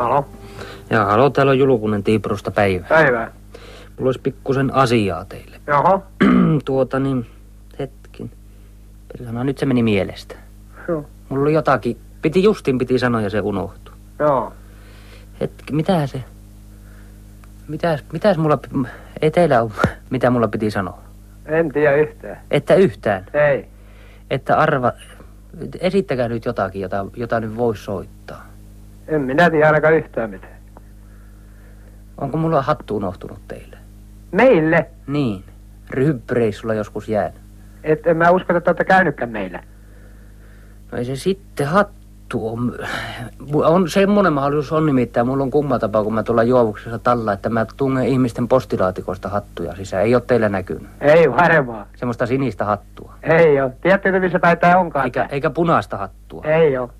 Halo. Ja halo, täällä on Julkunen Tiiprusta päivä. Päivää. Mulla olisi pikkusen asiaa teille. Jaha. tuota niin, hetkin. Perhana, nyt se meni mielestä. Joo. Mulla oli jotakin, piti justin piti sanoa ja se unohtui. Joo. Hetki, mitä se? Mitäs, mitäs mulla, ei teillä ole, mitä mulla piti sanoa? En tiedä yhtään. Että yhtään, Ei. että arva, esittäkää nyt jotakin, jota, jota nyt voisi soittaa. En minä tiedä ainakaan yhtään mitään. Onko mulla hattu unohtunut teille? Meille? Niin, ryhpyreissulla joskus jäänyt. Et en mä usko, että olette käynytkään meillä. No ei se sitten hattu on. on semmoinen mahdollisuus on nimittäin. Mulla on kumma tapa, kun mä tuolla juovuksessa talla, että mä tungen ihmisten postilaatikosta hattuja sisään. Ei ole teillä näkynyt. Ei varmaan. Semmoista sinistä hattua. Ei oo. Tiedättekö missä tää onkaan? Eikä, eikä punaista hattua. Ei oo.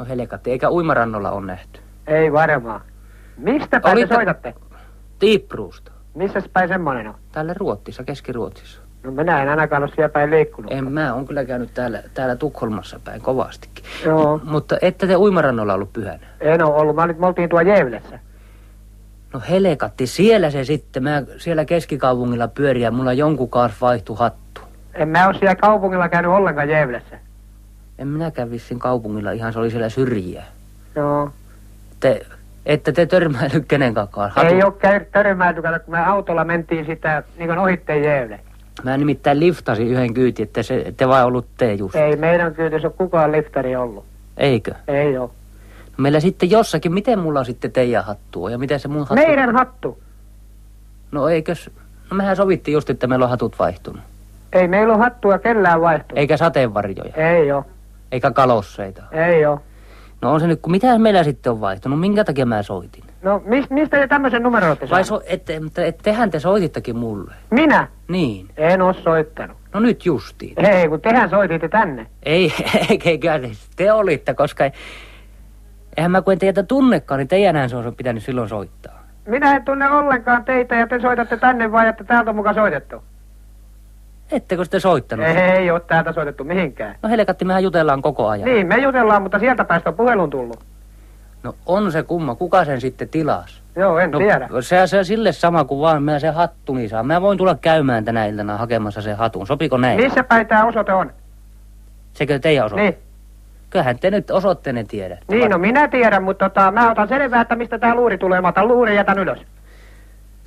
No helekatti, eikä uimarannolla on nähty. Ei varmaan. Mistä päin Olitte- te soitatte? Tiipruusta. Missä päin semmonen on? Täällä Ruotsissa, Keski-Ruotsissa. No minä en ainakaan ole siellä päin liikkunut. En mä, on kyllä käynyt täällä, täällä Tukholmassa päin kovastikin. Joo. Mutta ette te uimarannolla ollut pyhänä. En oo ollut. Mä nyt me oltiin tuo Jevlessä. No helekatti, siellä se sitten. Mä siellä keskikaupungilla pyörin ja mulla jonkun kanssa vaihtui hattu. En mä oo siellä kaupungilla käynyt ollenkaan Jevlessä. En minäkään vissin kaupungilla, ihan se oli siellä syrjiä. Joo. Te, ette te törmäillyt kenenkaan Ei oo käy kun me autolla mentiin sitä niin kuin ohitte Jevle. Mä nimittäin liftasin yhden kyyti, että se, ette vai ollut te just. Ei meidän kyytissä ole kukaan liftari ollut. Eikö? Ei oo. No meillä sitten jossakin, miten mulla on sitten teidän hattu on ja miten se mun hattu... Meidän hattu. No eikös... No mehän sovittiin just, että meillä on hatut vaihtunut. Ei meillä ole hattua kellään vaihtunut. Eikä sateenvarjoja, Ei oo. Eikä kalosseita. Ei oo. No on se nyt, kun mitä meillä sitten on vaihtunut, minkä takia mä soitin? No mis, mistä te tämmöisen numeron olette Vai so, ette, mutta et, tehän te soitittekin mulle. Minä? Niin. En oo soittanut. No nyt justiin. Ei, kun tehän soititte tänne. Ei, eikä te olitte, koska ei, eihän mä kun en teitä tunnekaan, niin teidänhän se on pitänyt silloin soittaa. Minä en tunne ollenkaan teitä ja te soitatte tänne vai että täältä on mukaan soitettu? Ettekö te soittanut? Ei oo täältä soitettu mihinkään. No helekatti, mehän jutellaan koko ajan. Niin, me jutellaan, mutta sieltä päästä on puhelun tullut. No on se kumma, kuka sen sitten tilas? Joo, en No tiedä. se, se sille sama kuin vaan mä se hattuni saan. Mä voin tulla käymään tänä iltana hakemassa sen hatun. Sopiko näin? Missä päin tämä osoite on? Sekö teidän osoite? Niin. Kyllähän te nyt osoitteenne tiedätte. Niin, no minä tiedän, mutta tota, mä otan selvää, että mistä tämä luuri tulee. Mä otan luurin ja jätän ylös.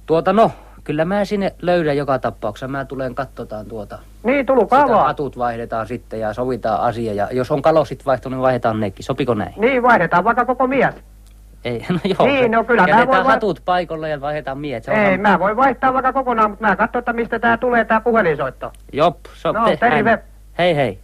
Tuota no, kyllä mä sinne löydän joka tapauksessa. Mä tulen katsotaan tuota. Niin, tulkaa Sitä vaan. hatut vaihdetaan sitten ja sovitaan asia. Ja jos on kalosit vaihtunut, niin vaihdetaan nekin. Sopiko näin? Niin, vaihdetaan vaikka koko mies. Ei, no joo. Niin, no kyllä mä voin hatut paikalle ja vaihdetaan miehet. On Ei, mä voin vaihtaa vaikka kokonaan, mutta mä katson, että mistä tää tulee tää puhelinsoitto. Jop, so, No, terve. Hei hei.